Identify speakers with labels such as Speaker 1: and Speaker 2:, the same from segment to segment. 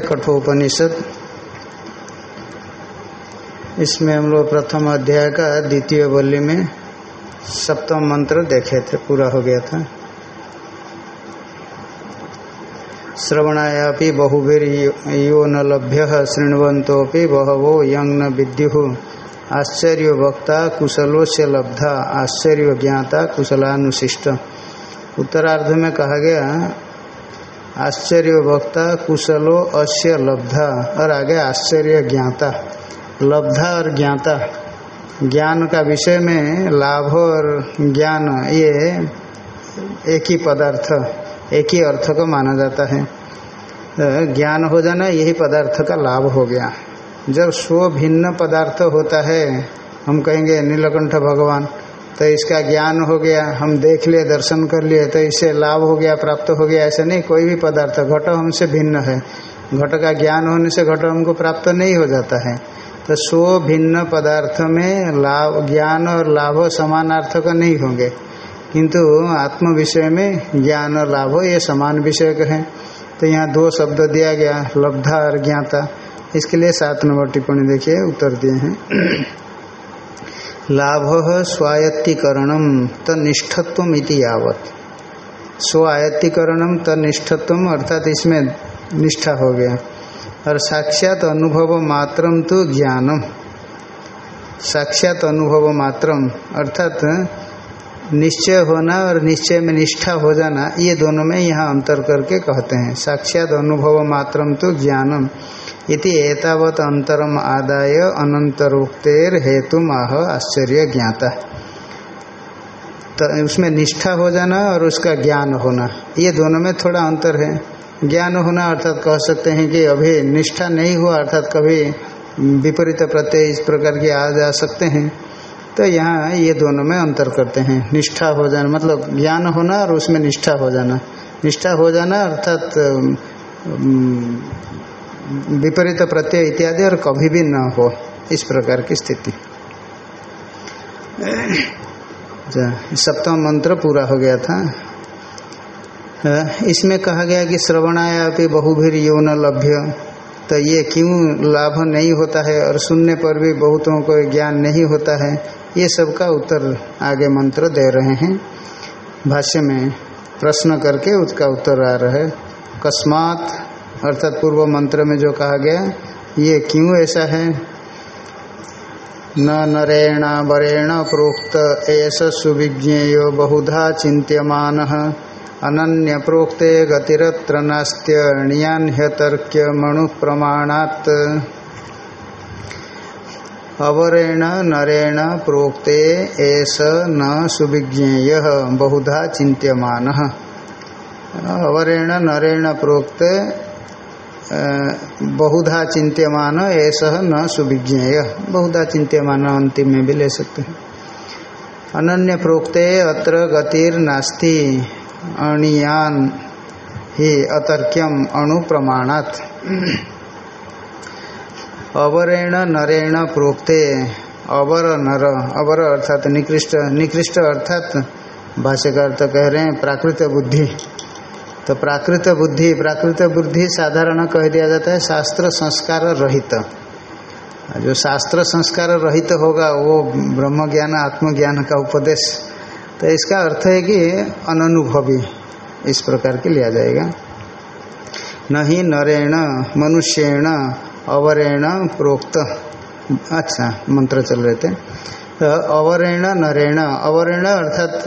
Speaker 1: कठोपनिषद। इसमें हम लोग प्रथम अध्याय का द्वितीय बल्ली में सप्तम मंत्र देखे थे, पूरा हो गया था। श्रवणायापि बहुवीर यो न लभ्य शृण्वंतोपि बहवो यंग न विद्यु। आश्चर्य वक्ता कुशलो से लब्धा, आश्चर्य ज्ञाता कुशलानुशिष्ट। उत्तरार्ध में कहा गया आश्चर्य वक्ता, कुशलो अश्य लब्धा, और आगे आश्चर्य ज्ञाता। लब्धा और ज्ञाता। ज्ञान का विषय में लाभ और ज्ञान, ये एक ही पदार्थ, एक ही अर्थ को माना जाता है। ज्ञान हो जाना, यही पदार्थ का लाभ हो गया। जब स्व भिन्न पदार्थ होता है, हम कहेंगे नीलकंठ भगवान तो इसका ज्ञान हो गया, हम देख लिए, दर्शन कर लिए तो इससे लाभ हो गया, प्राप्त हो गया, ऐसा नहीं, कोई भी पदार्थ, घट हमसे भिन्न है। घट का ज्ञान होने से घट हमको प्राप्त नहीं हो जाता है। तो सो भिन्न पदार्थ में लाभ, ज्ञान और लाभ समानार्थक नहीं होंगे। किंतु आत्म विषय में ज्ञान और लाभ, ये समान विषय का है। तो यहाँ दो शब्द दिया गया, लब्धा और ज्ञाता। इसके लिए सात नंबर टिप्पणी देखिए, उत्तर दिए हैं। लाभ स्वायत्तीकरणम तनिष्ठत्व इति यावत। स्वायत्तीकरणम तनिष्ठत्व अर्थात इसमें निष्ठा हो गया। और साक्षात अनुभव मात्रम तो ज्ञानम। साक्षात अनुभव मात्रम अर्थात निश्चय होना और निश्चय में निष्ठा हो जाना, ये दोनों में यहाँ अंतर करके कहते हैं। साक्षात अनुभव मात्रम तो ज्ञानम। इति एतावत अंतरम आदाय अनंतरोक्तेर हेतु माह आश्चर्य ज्ञाता। तो उसमें निष्ठा हो जाना और उसका ज्ञान होना। ये दोनों में थोड़ा अंतर है। ज्ञान होना अर्थात कह सकते हैं कि अभी निष्ठा नहीं हुआ, अर्थात कभी विपरीत प्रत्यय इस प्रकार के आ जा सकते हैं। तो यहाँ ये दोनों में अंतर करते हैं। निष्ठा हो जाना मतलब ज्ञान होना और उसमें निष्ठा हो जाना। निष्ठा हो जाना अर्थात विपरीत प्रत्यय इत्यादि और कभी भी न हो, इस प्रकार की स्थिति। सप्तम मंत्र पूरा हो गया था। इसमें कहा गया कि श्रवणाया भी बहुभीर यौन लभ्य तो ये क्यों लाभ नहीं होता है और सुनने पर भी बहुतों को ज्ञान नहीं होता है, ये सब का उत्तर आगे मंत्र दे रहे हैं। भाष्य में प्रश्न करके उसका उत्तर आ रहा है। कस्मात अर्थात पूर्व मंत्र में जो कहा गया, ये क्यों ऐसा है? न नरेण वरेण प्रोक्त एस सुविज्ञेय बहुधा चिंत्यमान अनन्य प्रोक्ते गतिरत्र नास्त्य नियान्यतर्क्य मणु प्रमाणात् अवरेण नरेण प्रोक्ते एस न सुविज्ञेय, बहुधा चिंत्यमान अवरेण नरेण प्रोक्त बहुधा चिंत्यमान ऐसा न सुविज्ञेय। बहुधा चिंत्यमान अंतिम में भी ले सकते हैं। अनन्य प्रोक्ते अत्र गतिर नास्ति, अणियान ही अतर्क्यम अणु प्रमाणात अवरेण नरेण प्रोक्ते, अवर नर, अवर अर्थात निकृष्ट निकृष्ट अर्थात भाष्यकार तो कह रहे हैं प्राकृत बुद्धि। तो प्राकृत बुद्धि प्राकृत बुद्धि साधारण कह दिया जाता है, शास्त्र संस्कार रहित। जो शास्त्र संस्कार रहित होगा, वो ब्रह्म ज्ञान आत्मज्ञान का उपदेश। तो इसका अर्थ है कि अननुभवी, इस प्रकार के लिया जाएगा। न ही नरेण, मनुष्येण, अवरेण प्रोक्त। अच्छा मंत्र चल रहे थे। तो अवरेण, नरेण, अवरेण अर्थात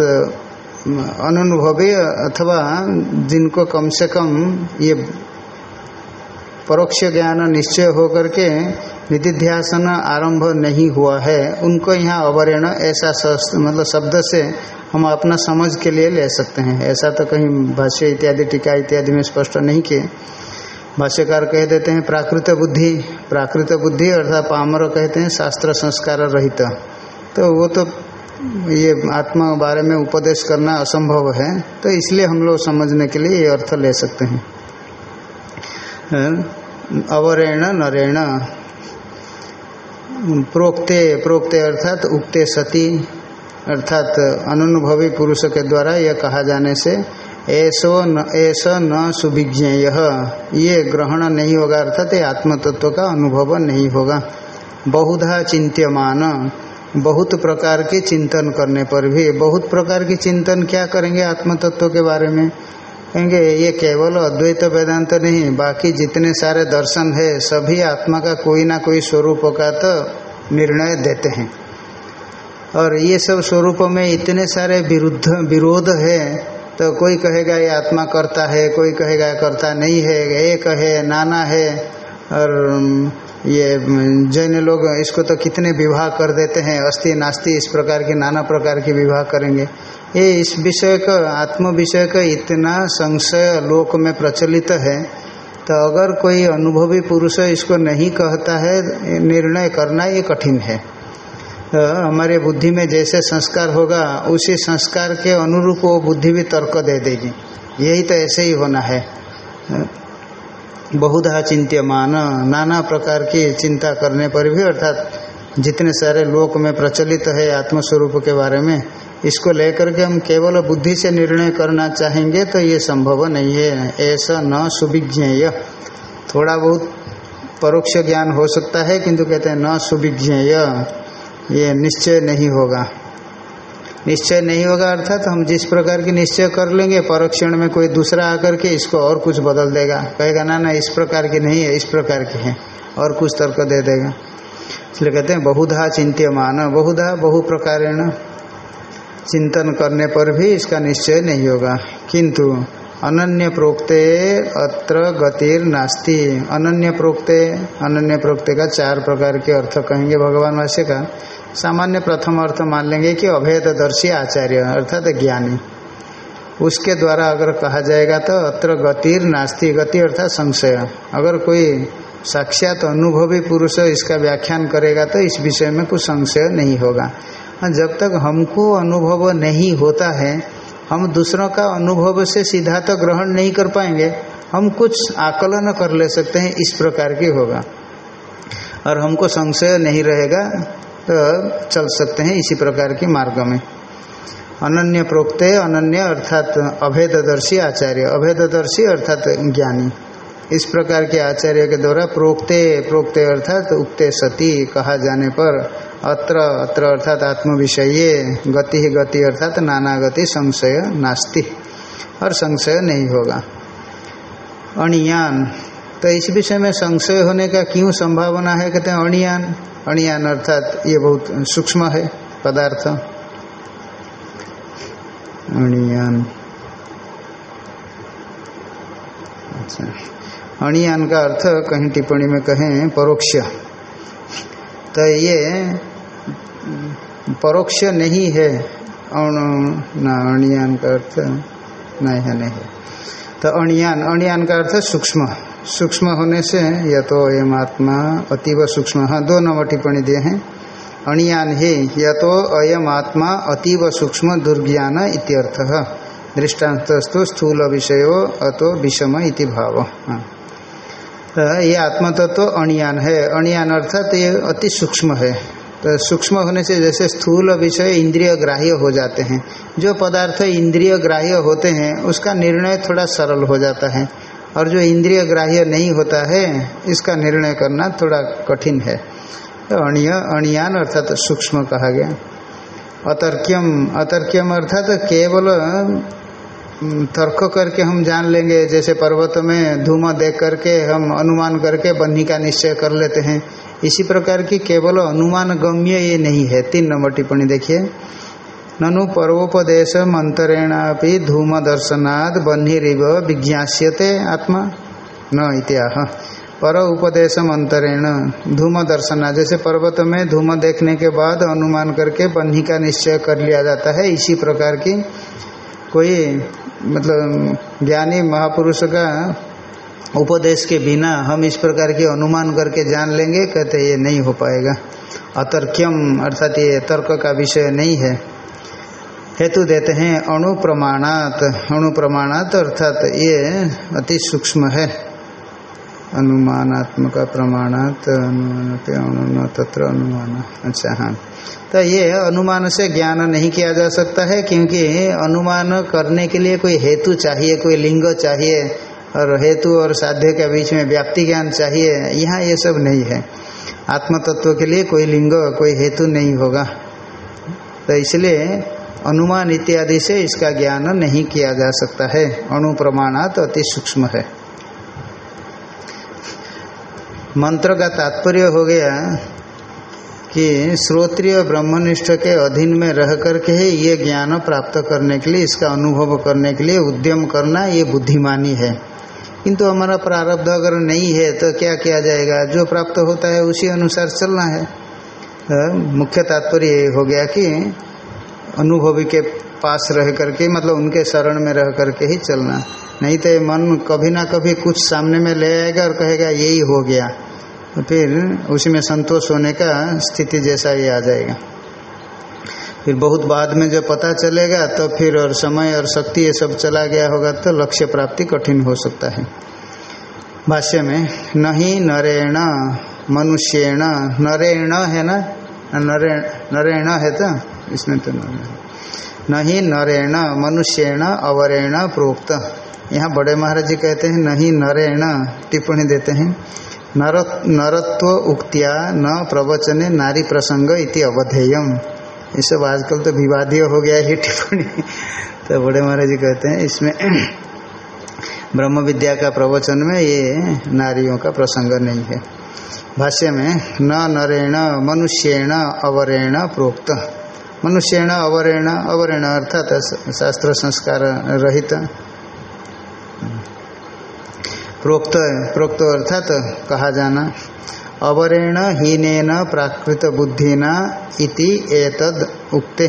Speaker 1: अनुभवी अथवा जिनको कम से कम ये परोक्ष ज्ञान निश्चय होकर के निधिध्यासन आरंभ नहीं हुआ है, उनको यहाँ अवरेण ऐसा मतलब शब्द से हम अपना समझ के लिए ले सकते हैं। ऐसा तो कहीं भाष्य इत्यादि टीका इत्यादि में स्पष्ट नहीं किए। भाष्यकार कह देते हैं, प्राकृत बुद्धि प्राकृत बुद्धि अर्थात पामर कहते हैं, शास्त्र संस्कार रहित। तो वो तो ये आत्मा बारे में उपदेश करना असंभव है तो इसलिए हम लोग समझने के लिए ये अर्थ ले सकते हैं। अवरेण, नरेण, प्रोक्ते प्रोक्ते अर्थात उक्ते सती, अर्थात अनुभवी पुरुष के द्वारा यह कहा जाने से ऐसो न, ऐसा न सुविज्ञेय, ये ग्रहण नहीं होगा अर्थात ये आत्मतत्व का अनुभव नहीं होगा। बहुधा चिंत्यमान बहुत प्रकार के चिंतन करने पर भी, बहुत प्रकार की चिंतन क्या करेंगे आत्म तत्व के बारे में? कहेंगे, ये केवल अद्वैत वेदांत नहीं, बाकी जितने सारे दर्शन है, सभी आत्मा का कोई ना कोई स्वरूप का तो निर्णय देते हैं। और ये सब स्वरूप में इतने सारे विरुद्ध, विरोध है तो कोई कहेगा, ये आत्मा करता है, कोई कहेगा, करता नहीं है एक है नाना है, और ये जैन लोग इसको तो कितने विवाह कर देते हैं, अस्थि नास्ति इस प्रकार के, नाना प्रकार के विवाह करेंगे। ये इस विषय का, आत्म विषय का इतना संशय लोक में प्रचलित है तो अगर कोई अनुभवी पुरुष इसको नहीं कहता है, निर्णय करना ये कठिन है। तो हमारे बुद्धि में जैसे संस्कार होगा, उसी संस्कार के अनुरूप वो बुद्धि भी तर्क दे देगी। यही तो ऐसे ही होना है। बहुधा चिंत्यमान, नाना प्रकार की चिंता करने पर भी, अर्थात जितने सारे लोक में प्रचलित है आत्मस्वरूप के बारे में, इसको लेकर के हम केवल बुद्धि से निर्णय करना चाहेंगे तो ये संभव नहीं है। ऐसा न सुविज्ञेय। थोड़ा बहुत परोक्ष ज्ञान हो सकता है, किंतु कहते हैं न सुविज्ञेय। ये निश्चय नहीं होगा। निश्चय नहीं होगा, अर्थात हम जिस प्रकार की निश्चय कर लेंगे, परोक्षण में कोई दूसरा आकर के इसको और कुछ बदल देगा। कहेगा, ना ना, इस प्रकार की नहीं है, इस प्रकार की है। और कुछ तर्क दे देगा। इसलिए कहते हैं, बहुधा चिंत्यमान, बहुधा बहु प्रकार चिंतन करने पर भी इसका निश्चय नहीं होगा। किंतु अनन्य प्रोक्ते अत्र गतिर नास्ति। अनन्य प्रोक्ते अनन्य प्रोक्ते का चार प्रकार के अर्थ कहेंगे भगवान वाष्य का। सामान्य प्रथम अर्थ मान लेंगे कि अभेदर्शी आचार्य, अर्थात ज्ञानी। उसके द्वारा अगर कहा जाएगा तो अत्र गतिर नास्ति गति, अर्थात संशय। अगर कोई साक्षात अनुभवी पुरुष इसका व्याख्यान करेगा तो इस विषय में कुछ संशय नहीं होगा। जब तक हमको अनुभव नहीं होता है, हम दूसरों का अनुभव से सीधा तो ग्रहण नहीं कर पाएँगे। हम कुछ आकलन कर ले सकते हैं, इस प्रकार की होगा। और हमको संशय नहीं रहेगा तो चल सकते हैं इसी प्रकार के मार्ग में। अनन्य प्रोक्ते, अनन्य अर्थात अभेदर्शी आचार्य। अभेदर्शी अर्थात ज्ञानी। इस प्रकार के आचार्य के द्वारा प्रोक्ते प्रोक्ते अर्थात उक्ते सती कहा जाने पर अत्र अत्र अर्थात आत्म विषय गति ही गति अर्थात नाना गति संशय नास्ति। और संशय नहीं होगा। अणियान तो इस विषय में संशय होने का क्यों संभावना है? कहते हैं, अणियान। अणियान अर्थात ये बहुत सूक्ष्म है पदार्थ। अणियान। अच्छा। अणियान का अर्थ कहीं टिप्पणी में कहें, परोक्ष। तो ये परोक्ष नहीं है। ना अणियान का अर्थ नहीं है नहीं। है तो अणियान अणियान का अर्थ सूक्ष्म। सूक्ष्म होने से या तो अयम आत्मा, अतीव सूक्ष्म हाँ दो नंबर टिप्पणी दिए हैं। अणियान ही, या तो अयम आत्मा, अतीव सूक्ष्म, दुर्ज्ञान इत्यर्थ दृष्टान्तस्तु स्थूल विषय, अतो विषम इति भाव हाँ। तो ये आत्मा तत्व तो अणियान है। अणियान अर्थात ये अति सूक्ष्म है। तो सूक्ष्म होने से जैसे स्थूल विषय इंद्रिय ग्राह्य हो जाते हैं। जो पदार्थ इंद्रिय ग्राह्य होते हैं, उसका निर्णय थोड़ा सरल हो जाता है। और जो इंद्रिय ग्राह्य नहीं होता है, इसका निर्णय करना थोड़ा कठिन है। तो अणिय, अणियान अर्थात तो सूक्ष्म कहा गया। अतर्क्यम अतर्क्यम अर्थात तो केवल तर्क करके हम जान लेंगे, जैसे पर्वत में धूम देख करके हम अनुमान करके बन्ही का निश्चय कर लेते हैं। इसी प्रकार की केवल अनुमान गम्य ये नहीं है। तीन नंबर टिप्पणी देखिए। ननु पर्वोपदेश मंत्रेणापि धूम दर्शनाद बन्हीरिव विज्ञास्यते आत्मा। न इत्याह पर उपदेश मंत्रेण धूम दर्शना जैसे पर्वत में धूम देखने के बाद अनुमान करके बन्ही का निश्चय कर लिया जाता है, इसी प्रकार की कोई मतलब ज्ञानी महापुरुष का उपदेश के बिना हम इस प्रकार के अनुमान करके जान लेंगे, कहते ये नहीं हो पाएगा। अतर्क्यम, अर्थात ये तर्क का विषय नहीं है। हेतु देते हैं अणु प्रमाणात अणु प्रमाणात अर्थात ये अति सूक्ष्म है। अनुमानात्मक प्रमाणात अनुमान तत्र अनुमान। अच्छा हाँ। तो ये अनुमान से ज्ञान नहीं किया जा सकता है क्योंकि अनुमान करने के लिए कोई हेतु चाहिए, कोई लिंग चाहिए और हेतु और साध्य के बीच में व्याप्ति ज्ञान चाहिए, यहाँ ये सब नहीं है। आत्म तत्व के लिए कोई लिंग, कोई हेतु नहीं होगा। तो इसलिए अनुमान इत्यादि से इसका ज्ञान नहीं किया जा सकता है। अणु प्रमाणात अति सूक्ष्म है। मंत्र का तात्पर्य हो गया कि श्रोत्रिय ब्रह्मनिष्ठ के अधीन में रह करके ही ये ज्ञान प्राप्त करने के लिए, इसका अनुभव करने के लिए उद्यम करना ये बुद्धिमानी है। किंतु हमारा प्रारब्ध अगर नहीं है तो क्या किया जाएगा? जो प्राप्त होता है उसी अनुसार चलना है। तो मुख्य तात्पर्य हो गया कि अनुभवी के पास रह करके मतलब उनके शरण में रह करके ही चलना। नहीं तो मन कभी ना कभी कुछ सामने में ले आएगा और कहेगा, यही हो गया। तो फिर उसी में संतोष होने का स्थिति जैसा ही आ जाएगा। फिर बहुत बाद में जब पता चलेगा तो फिर और समय और शक्ति ये सब चला गया होगा तो लक्ष्य प्राप्ति कठिन हो सकता है। भाष्य में, नहीं नरेण, मनुष्येण। नरेण है ना? नरेण नरेण है तो? इसमें तो न नहीं नरेण, मनुष्यण, अवरेण, प्रोक्त। यहाँ बड़े महाराज जी कहते हैं, नहीं नरेण, टिप्पणी देते हैं। नर नरत्व उक्तिया, न प्रवचने नारी प्रसंग इति अवधेयम। ये सब आजकल तो विवादीय हो गया है टिप्पणी। तो बड़े महाराज जी कहते हैं, इसमें ब्रह्म विद्या का प्रवचन में ये नारियों का प्रसंग नहीं है। भाष्य में, न नरेण, मनुष्येण, अवरेण, प्रोक्त। मनुष्येण, अवरेण अवरेण अर्थात शास्त्र संस्कार रहित। प्रोक्त प्रोक्त अर्थात कहा जाना, अवरेण हीनेन प्राकृत बुद्धिना इति एतद उक्ते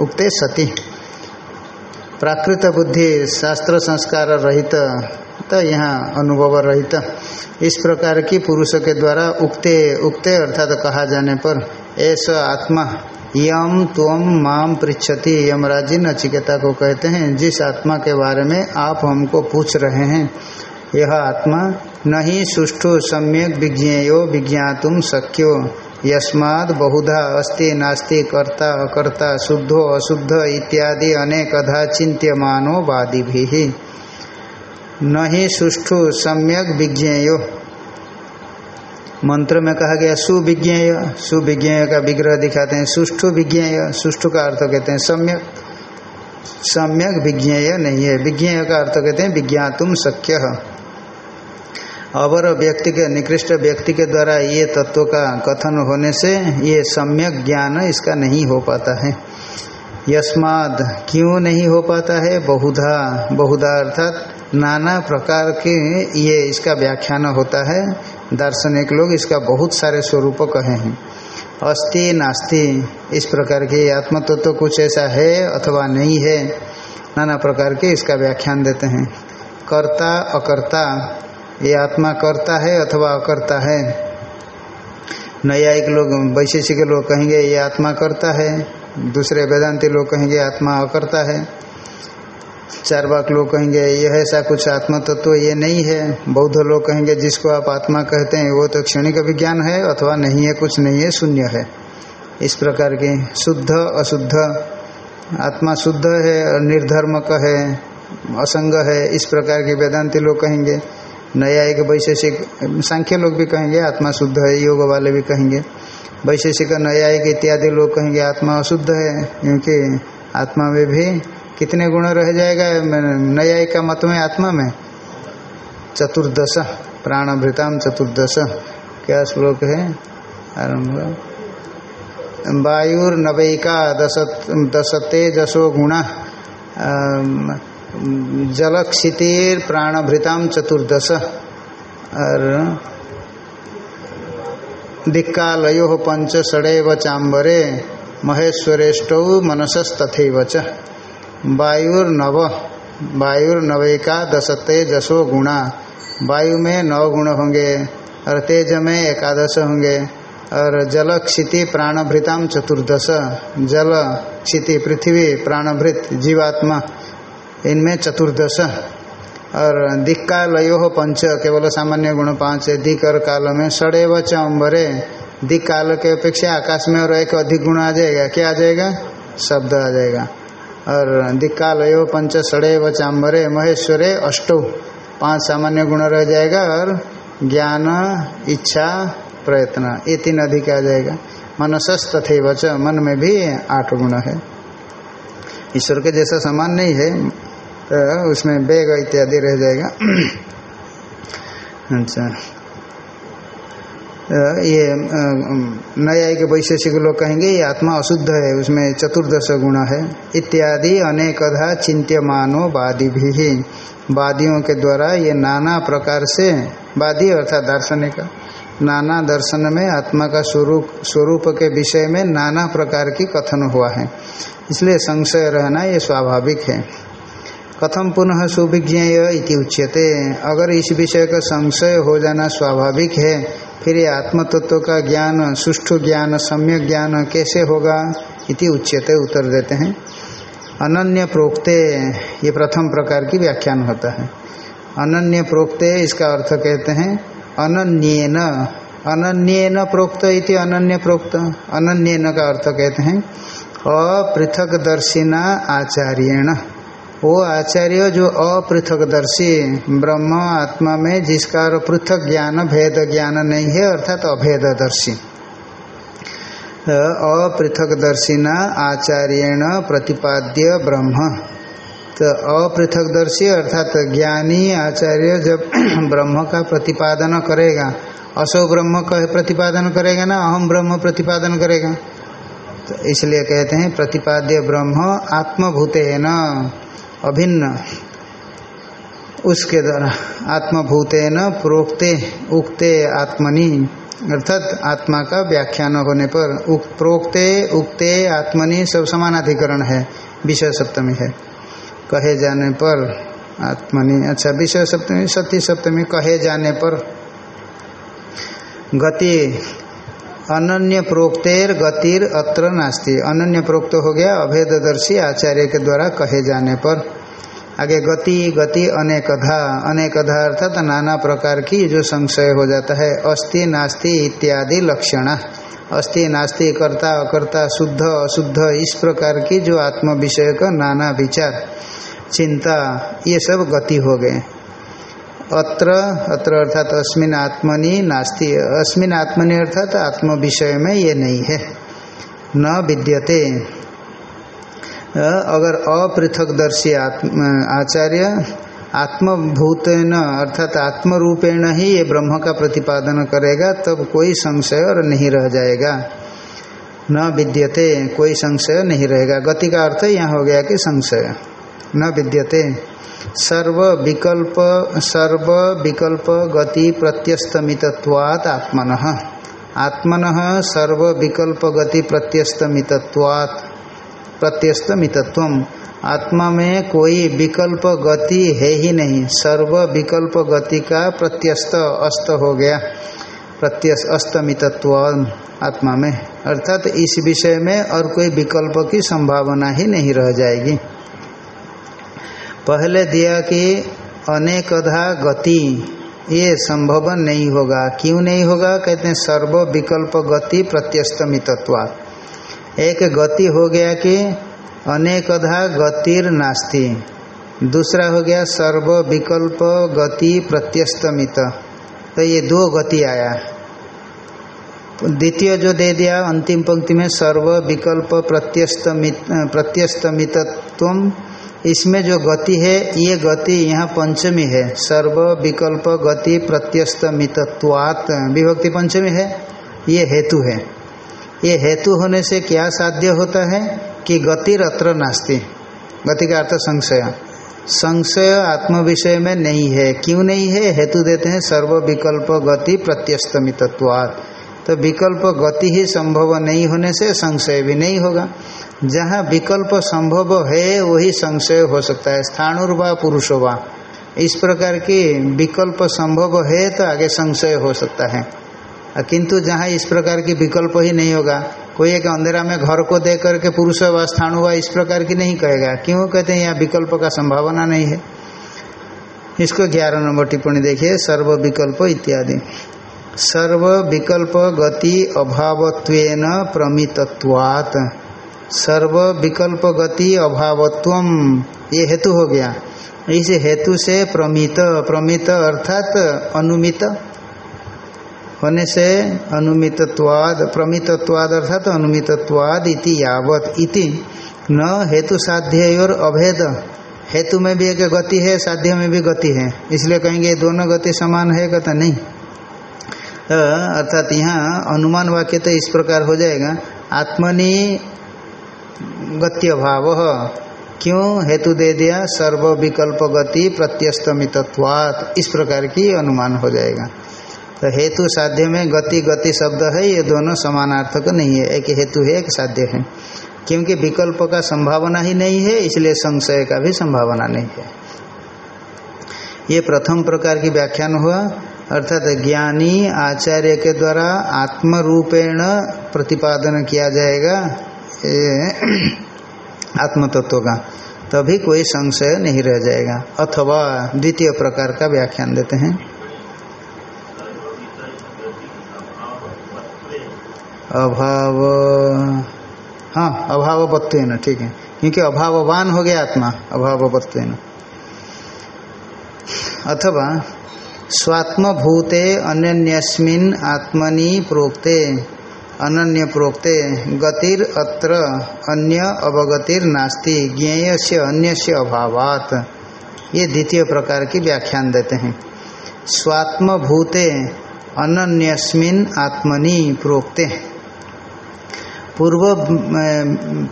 Speaker 1: उक्ते सति। प्राकृत बुद्धि शास्त्र संस्कार रहित तो यहाँ अनुभव रहित। इस प्रकार की पुरुष के द्वारा उक्ते उक्ते अर्थात कहा जाने पर ऐसा आत्मा यम तुम माम पृछति यमराजी नचिकेता को कहते हैं, जिस आत्मा के बारे में आप हमको पूछ रहे हैं, यह आत्मा नहीं सुष्ठु सम्यक विज्ञेयो विज्ञातुम शक्यो। यस्माद बहुधा अस्ति, नास्ति, कर्ता, अकर्ता, शुद्धो, अशुद्ध इत्यादि अनेकधा चिंत्यमानो वादि भी नहीं सुष्ठु सम्यक विज्ञेयो। मंत्र में कहा गया, सुविज्ञेय सुविज्ञेय का विग्रह दिखाते हैं, सुष्ठु विज्ञेय, सुष्ठु का अर्थ कहते हैं, सम्यक सम्यक विज्ञेय नहीं है। विज्ञेय का अर्थ कहते हैं, विज्ञातुम शक्य अवर व्यक्ति के, निकृष्ट व्यक्ति के द्वारा ये तत्व का कथन होने से ये सम्यक ज्ञान इसका नहीं हो पाता है। यस्माद क्यों नहीं हो पाता है? बहुधा बहुधा अर्थात नाना प्रकार के ये इसका व्याख्यान होता है। दार्शनिक लोग इसका बहुत सारे स्वरूप कहे हैं। अस्ति नास्ति, इस प्रकार के आत्म तत्व तो कुछ ऐसा है अथवा नहीं है। नाना प्रकार के इसका व्याख्यान देते हैं। कर्ता, अकर्ता, ये आत्मा करता है अथवा अकर्ता है? न्यायिक लोग, वैशेषिक लोग कहेंगे, ये आत्मा करता है। दूसरे वेदांति लोग कहेंगे, आत्मा अकर्ता है। चार बाक लोग कहेंगे यह ऐसा कुछ आत्मा तत्व तो ये नहीं है। बौद्ध लोग कहेंगे, जिसको आप आत्मा कहते हैं, वो तो क्षणिक विज्ञान है अथवा नहीं है, कुछ नहीं है, शून्य है। इस प्रकार के शुद्ध, अशुद्ध, आत्मा शुद्ध है और निर्धर्मक है, असंग है, इस प्रकार के वेदांति लोग कहेंगे। नया एक वैशेषिक, सांख्य लोग भी कहेंगे, आत्मा शुद्ध है, योग वाले भी कहेंगे। वैशेषिक न्यायिक इत्यादि लोग कहेंगे, आत्मा अशुद्ध है, क्योंकि आत्मा में भी कितने गुण रह जाएगा न्यायिक का मत में, आत्मा में? चतुर्दश प्राणभृताम चतुर्दश। क्या श्लोक है? आरंभ। वायुर्नवैका दस दशते जसो गुण। जलक्षितिर प्राणभृताम चतुर्दश। और दिक्कालयो पंच षडेव चांबरे महेश्वरेष्ट मनसस्तथैव च। वायुर्नव वायुर्नवैका दशते जसो गुणा। वायु में नौ गुण होंगे, और तेज में एकादश होंगे, और जल क्षिति प्राणभृताम चतुर्दश। जल क्षिति पृथ्वी, प्राणभृत, जीवात्मा, इनमें चतुर्दश। और दिक्कालयो पंच, केवल सामान्य गुण पाँच है। दिक और काल में सड़े व चंबरे दिक काल के अपेक्षा आकाश में और एक अधिक गुण आ जाएगा। क्या आ जाएगा? शब्द आ जाएगा। और दिक्कालयो पंच सड़े व चाम्बरे महेश्वरे अष्टो। पाँच सामान्य गुण रह जाएगा और ज्ञान, इच्छा, प्रयत्न, ये तीन अधिक आ जाएगा। मनसस तथे वच, मन में भी आठ गुण है। ईश्वर के जैसा समान नहीं है तो उसमें वेग इत्यादि रह जाएगा। अच्छा। ये नया के वैशेषिक लोग कहेंगे, ये आत्मा अशुद्ध है, उसमें चतुर्दश गुण है। इत्यादि अनेकधा चिंत्यमानो वादी भी वादियों के द्वारा ये नाना प्रकार से, वादी अर्थात दार्शनिक नाना दर्शन में आत्मा का स्वरूप स्वरूप के विषय में नाना प्रकार की कथन हुआ है। इसलिए संशय रहना ये स्वाभाविक है। कथम पुनः सुविज्ञेय इति उच्यते। अगर इस विषय का संशय हो जाना स्वाभाविक है, फिर ये आत्म तत्व का ज्ञान, सुष्ठु ज्ञान, सम्यक ज्ञान कैसे होगा इति उच्यते उत्तर देते हैं। अनन्य प्रोक्ते, ये प्रथम प्रकार की व्याख्यान होता है। अनन्य प्रोक्ते, इसका अर्थ कहते हैं, अनन्यन। अनन्यन प्रोक्त इति अनन्य प्रोक्त। अनन्यन का अर्थ कहते हैं अपृथक दर्शिना आचार्यण। वो आचार्य जो अपृथकदर्शी ब्रह्म आत्मा में, जिसका पृथक ज्ञान, भेद ज्ञान नहीं है, अर्थात अभेददर्शी। अपृथकदर्शिना आचार्यण प्रतिपाद्य ब्रह्म। तो अपृथकदर्शी अर्थात ज्ञानी आचार्य जब ब्रह्म का प्रतिपादन करेगा, असो ब्रह्म का प्रतिपादन करेगा ना अहम ब्रह्म प्रतिपादन करेगा। तो इसलिए कहते हैं प्रतिपाद्य ब्रह्म आत्मभूत है न अभिन्न। उसके द्वारा आत्मभूत न प्रोक्ते उक्ते आत्मनि। अर्थात आत्मा का व्याख्यान होने पर उक, प्रोक्ते उक्ते आत्मनि सब समानाधिकरण है विषय सप्तमी है। कहे जाने पर आत्मनि अच्छा विषय सप्तमी सती सप्तमी कहे जाने पर गति अनन्य प्रोक्तेर गतिर अत्र नास्ति। अनन्य प्रोक्त हो गया, अभेददर्शी आचार्य के द्वारा कहे जाने पर। आगे गति गति अनेकधा। अनेकधा अर्थात नाना प्रकार की जो संशय हो जाता है। अस्ति, नास्ति इत्यादि लक्षण। अस्ति, नास्ति, कर्ता, अकर्ता, शुद्ध, अशुद्ध, इस प्रकार की जो आत्म विषय का नाना विचार, चिंता, ये सब गति हो गए। अत्र अत्र अर्थात अस्मिन आत्मनि नास्ति, अस्मिन आत्मनि अर्थात आत्म विषय में ये नहीं है, न विद्यते। अगर अपृथकदर्शी आचार्य आत्मभूतेन अर्थात आत्म रूपेण ही ये ब्रह्म का प्रतिपादन करेगा, तब कोई संशय और नहीं रह जाएगा। न विद्यते, कोई संशय नहीं रहेगा। गति का अर्थ यहाँ हो गया कि संशय। न विद्यते। सर्व विकल्प सर्व विकल्प गति प्रत्यस्तमितत्वात् आत्मन। आत्मन सर्व विकल्प गति प्रत्यस्तमितत्वात् प्रत्यस्तमितत्व आत्मा में कोई विकल्प गति है ही नहीं। सर्व विकल्प गति का प्रत्यस्त, अस्त हो गया। प्रत्यस्त अस्तमितत्व आत्मा में। अर्थात इस विषय में और कोई विकल्प की संभावना ही नहीं रह जाएगी। पहले दिया कि अनेकधा गति, ये संभव नहीं होगा। क्यों नहीं होगा? कहते हैं, सर्व विकल्प गति प्रत्यस्तमितत्वा एक गति हो गया कि अनेकधा गतिर नास्ति। दूसरा हो गया, सर्व विकल्प गति प्रत्यस्तमित। तो ये दो गति आया। द्वितीय जो दे दिया, अंतिम पंक्ति में सर्व विकल्प प्रत्यस्तमित प्रत्यस्तमितत्व इसमें जो गति है, ये गति यहाँ पंचमी है। सर्व विकल्प गति प्रत्यस्त मितत्वात विभक्ति पंचमी है। ये हेतु है। ये हेतु होने से क्या साध्य होता है कि गति अत्र नास्ति। गति का अर्थ संशय। संशय आत्म विषय में नहीं है। क्यों नहीं है? हेतु देते हैं सर्व विकल्प गति प्रत्यस्तमितत्वात्। तो विकल्प गति ही संभव नहीं होने से संशय भी नहीं होगा। जहाँ विकल्प संभव है, वही संशय हो सकता है। स्थानुर्वा पुरुषोवा इस प्रकार की विकल्प संभव है तो आगे संशय हो सकता है। किंतु जहाँ इस प्रकार की विकल्प ही नहीं होगा, कोई एक अंधेरा में घर को देख करके पुरुष व स्थान हुआ इस प्रकार की नहीं कहेगा। क्यों कहते हैं, यहाँ विकल्प का संभावना नहीं है। इसको ग्यारह नंबर टिप्पणी देखिए, सर्व विकल्प इत्यादि। सर्व विकल्प गति अभावत्वेन प्रमितत्वात्। सर्व विकल्प गति अभावत्व। ये हेतु हो गया। इस हेतु से प्रमित प्रमित अर्थात अनुमित। होने से अनुमितत्वाद, प्रमितत्वाद अर्थात अनुमितत्वाद इति यावत इति। न हेतु साध्य और अभेद। हेतु में भी एक गति है, साध्य में भी गति है। इसलिए कहेंगे दोनों गति समान है, कहता नहीं। अर्थात यहाँ अनुमान वाक्य तो इस प्रकार हो जाएगा। आत्मनि गत्य भाव क्यों हेतु दे दिया? सर्व विकल्प गति प्रत्यस्तमितत्वात्। इस प्रकार की अनुमान हो जाएगा। तो हेतु साध्य में गति गति शब्द है, ये दोनों समानार्थक नहीं है। एक हेतु है, एक साध्य है। क्योंकि विकल्प का संभावना ही नहीं है, इसलिए संशय का भी संभावना नहीं है। ये प्रथम प्रकार की व्याख्यान हुआ। अर्थात ज्ञानी आचार्य के द्वारा आत्म रूपेण प्रतिपादन किया जाएगा। आत्म तत्व का, तभी कोई संशय नहीं रह जाएगा। अथवा द्वितीय प्रकार का व्याख्यान देते हैं। अभाव हाँ अभावत्व ठीक है। क्योंकि अभाववान हो गया आत्मा अभावत्व अथवा स्वात्म भूते अन्यस्मिन आत्मनि प्रोक्ते। अनन्य प्रोक्ते गतिर अत्र अन्य अवगतिर नास्ति ज्ञेय से अन्य से अभावात। ये द्वितीय प्रकार की व्याख्यान देते हैं। स्वात्म भूते अनन्यस्मिन आत्मनि प्रोक्ते। पूर्व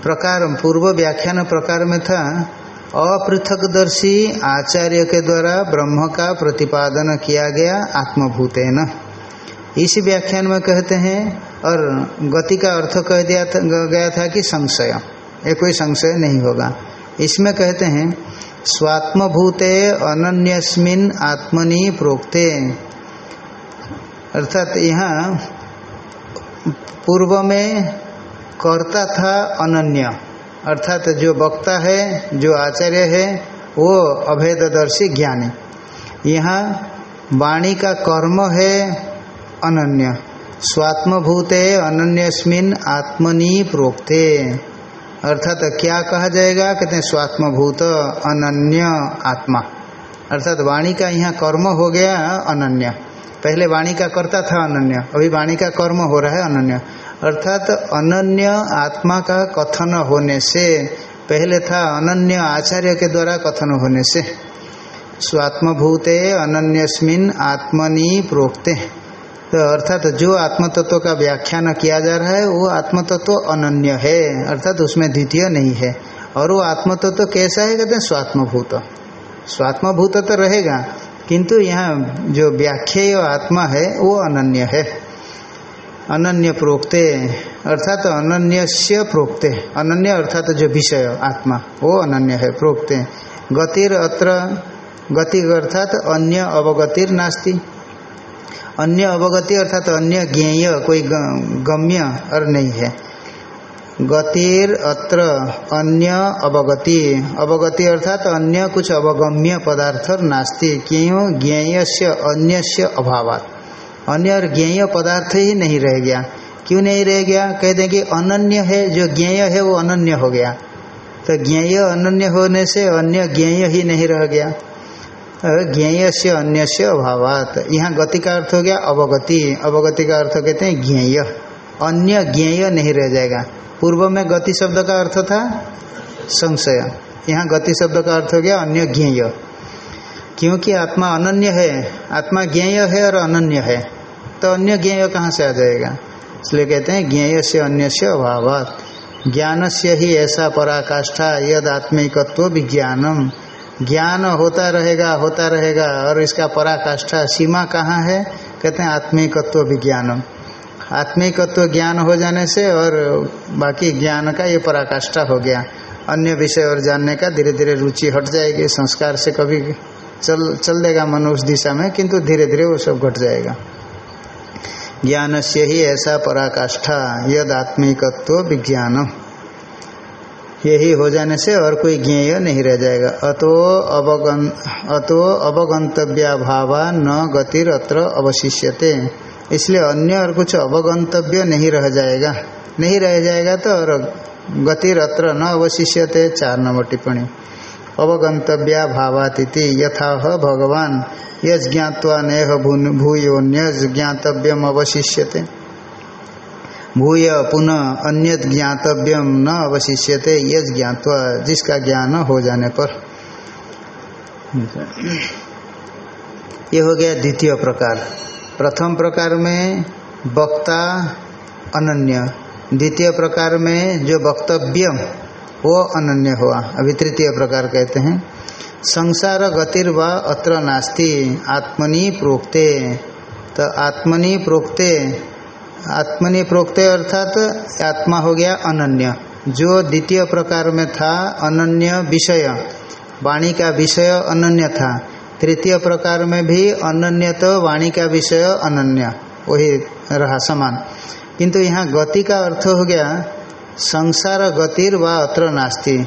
Speaker 1: प्रकार, पूर्व व्याख्यान प्रकार में था, अपृथकदर्शी आचार्य के द्वारा ब्रह्म का प्रतिपादन किया गया आत्मभूतेन। इस व्याख्यान में कहते हैं, और गति का अर्थ कह दिया था गया था कि संशय। ये कोई संशय नहीं होगा। इसमें कहते हैं, स्वात्मभूते अनन्यस्मिन आत्मनि प्रोक्ते। अर्थात यहाँ पूर्व में कर्ता था अनन्य। अर्थात जो वक्ता है, जो आचार्य है, वो अभेददर्शी ज्ञानी। यहाँ वाणी का कर्म है अनन्य। स्वात्मभूते अनन्यस्मिन आत्मनि प्रोक्ते। अर्थात क्या कहा जाएगा? कहते हैं स्वात्मभूत अनन्य आत्मा। अर्थात वाणी का यहाँ कर्म हो गया अनन्य। पहले वाणी का कर्ता था अनन्य। अभी वाणी का कर्म हो रहा है अनन्य। अर्थात अनन्य आत्मा का कथन होने से, पहले था अनन्य आचार्य के द्वारा कथन होने से। स्वात्मभूते अनन्यस्मिन आत्मनि प्रोक्ते। तो अर्थात जो आत्म तत्व का व्याख्यान किया जा रहा है, वो आत्म तत्व अनन्य है, अर्थात उसमें द्वितीय नहीं है। और वो आत्म तत्व कैसा है? कहते हैं स्वात्मभूत। स्वात्मभूत तो रहेगा, किंतु यहाँ जो व्याख्या आत्मा है, वो अनन्य है। अनन्य प्रोक्ते, अर्थात अनन्य प्रोक्ते। अनन्य अर्थात जो विषय, आत्मा, वो अनन्य है, प्रोक्ते। गतिर अत्र गति अर्थात अन्य अवगतिर नास्ती। अन्य अवगति अर्थात तो अन्य ज्ञेय कोई गम्य और नहीं है। गतिर अत्र अन्य अवगति। अवगति अर्थात तो अन्य कुछ अवगम्य पदार्थ नास्ति। क्यों? ज्ञेय से अन्य से अभावात। अन्य और ज्ञेय पदार्थ ही नहीं रह गया। क्यों नहीं रह गया? कह दें कि अनन्य है, जो ज्ञेय है वो अनन्य हो गया। तो ज्ञेय अनन्य होने से अन्य ज्ञेय ही नहीं रह गया। ज्ञेय से अन्य से अभावात। यहाँ गति का अर्थ हो गया अवगति। अवगति का अर्थ कहते हैं ज्ञेय। अन्य ज्ञेय नहीं रह जाएगा। पूर्व में गति शब्द का अर्थ था संशय। यहाँ गति शब्द का अर्थ हो गया अन्य ज्ञेय। क्योंकि आत्मा अनन्य है। आत्मा ज्ञेय है और अनन्य है। तो अन्य ज्ञेय कहाँ से आ जाएगा? इसलिए कहते हैं ज्ञेय से अन्य से ज्ञान से ही ऐसा पराकाष्ठा यद आत्मिकत्व विज्ञानम। ज्ञान होता रहेगा होता रहेगा, और इसका पराकाष्ठा सीमा कहाँ है? कहते हैं आत्मिकत्व विज्ञान आत्मिकत्व ज्ञान हो जाने से और बाकी ज्ञान का ये पराकाष्ठा हो गया। अन्य विषय और जानने का धीरे धीरे रुचि हट जाएगी, संस्कार से कभी चल चल देगा मन उस दिशा में, किंतु धीरे धीरे वो सब घट जाएगा। ज्ञान से ही ऐसा पराकाष्ठा, यद आत्मिकत्व विज्ञान यही हो जाने से और कोई ज्ञेय नहीं रह जाएगा। अतो अवगन, अतो अवगंतव्या भावा न गतिर अत्र अवशिष्यते। इसलिए अन्य और कुछ अवगंतव्य नहीं रह जाएगा। नहीं रह जाएगा तो और गतिर अत्र न अवशिष्यते, चार नंबर टिप्पणी। अवगंतव्या भावातिथि यथा भगवान यज ज्ञावा नेह भूयोन्य ज्ञातव्यम अवशिष्यते भूय पुनः अन्य ज्ञातव्यम न अवशिष्यते यज ज्ञातवा जिसका ज्ञान हो जाने पर। ये हो गया द्वितीय प्रकार। प्रथम प्रकार में वक्ता अनन्य। द्वितीय प्रकार में जो वक्तव्य वो अनन्य हुआ। अभी तृतीय प्रकार कहते हैं। संसार गतिर्वा अत्र नास्ति, आत्मनि प्रोक्ते। तो आत्मनि प्रोक्ते आत्मनि प्रोक्ते अर्थात आत्मा हो गया अनन्य। जो द्वितीय प्रकार में था, अनन्य विषय। वाणी का विषय अनन्य था। तृतीय प्रकार में भी अनन्य तो वाणी का विषय अनन्य। वही रहा समान। किंतु यहाँ गति का अर्थ हो गया, संसार गतिर व अत्र नास्ति।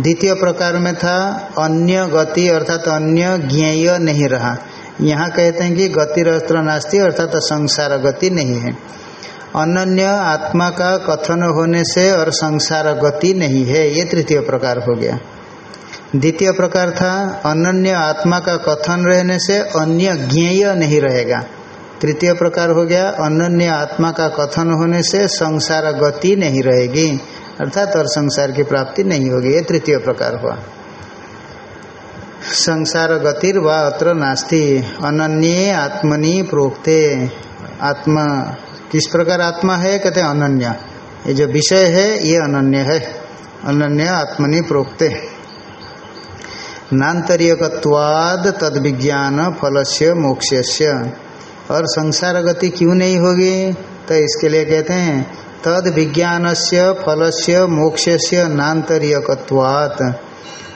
Speaker 1: द्वितीय प्रकार में था, अन्य गति अर्थात अन्य ज्ञेय नहीं रहा। यहाँ कहते हैं कि गति अस्त्र नास्ति, अर्थात संसार गति नहीं है। अनन्य आत्मा का कथन होने से और संसार गति नहीं है, ये तृतीय प्रकार हो गया। द्वितीय प्रकार था, अनन्य आत्मा का कथन रहने से अन्य ज्ञेय नहीं रहेगा। तृतीय प्रकार हो गया, अनन्य आत्मा का कथन होने से संसार गति नहीं रहेगी, अर्थात और संसार की प्राप्ति नहीं होगी, ये तृतीय प्रकार हुआ। संसार गतिर व अत्र नास्ति। अनन्य आत्मनि प्रोक्ते। आत्मा, किस प्रकार आत्मा है, कहते अनन्य। ये जो विषय है, ये अनन्य है। अनन्य आत्मनि प्रोक्ते। नान्तरियकवाद तद विज्ञान फलस्य मोक्ष्य और संसार गति क्यों नहीं होगी? तो इसके लिए कहते हैं तद विज्ञान से फल से मोक्ष से नान्तरियकवात